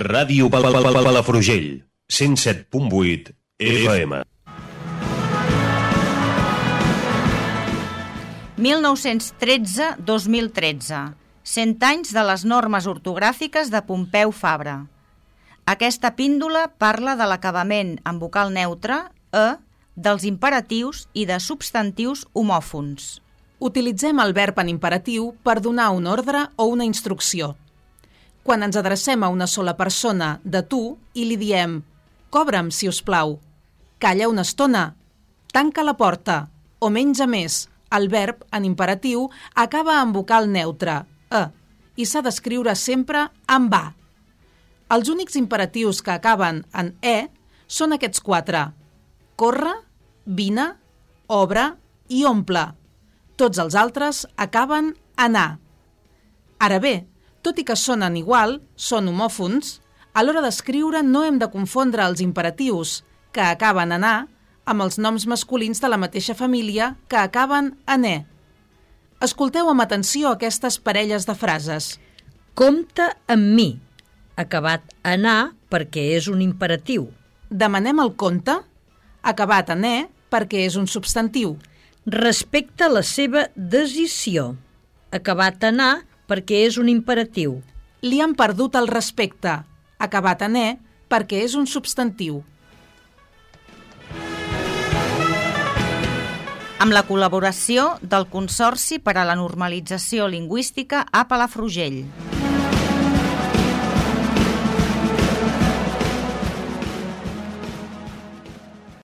Ràdio Pal Pal Pal Palafrugell, 107.8 FM. 1913-2013. 100 anys de les normes ortogràfiques de Pompeu Fabra. Aquesta píndola parla de l'acabament en vocal neutre, e, dels imperatius i de substantius homòfons. Utilitzem el verb en imperatiu per donar un ordre o una instrucció. Quan ens adrecem a una sola persona de tu i li diem «Cobra'm, si us plau», «Calla una estona», «Tanca la porta» o «Menja més», el verb, en imperatiu, acaba amb vocal neutre, e, i s'ha d'escriure sempre amb a. Els únics imperatius que acaben en e són aquests quatre. Corre, vine, obre i omple. Tots els altres acaben en a. Ara bé, tot i que sonen igual, són homòfons, a l'hora d'escriure no hem de confondre els imperatius, que acaben en a, amb els noms masculins de la mateixa família que acaben en e. Escolteu amb atenció aquestes parelles de frases. Compte amb mi, acabat en A perquè és un imperatiu. Demanem el compte, acabat en e perquè és un substantiu. Respecta la seva decisió, acabat en A perquè és un imperatiu. Li han perdut el respecte, acabat en e perquè és un substantiu. amb la col·laboració del Consorci per a la Normalització Lingüística a Palafrugell.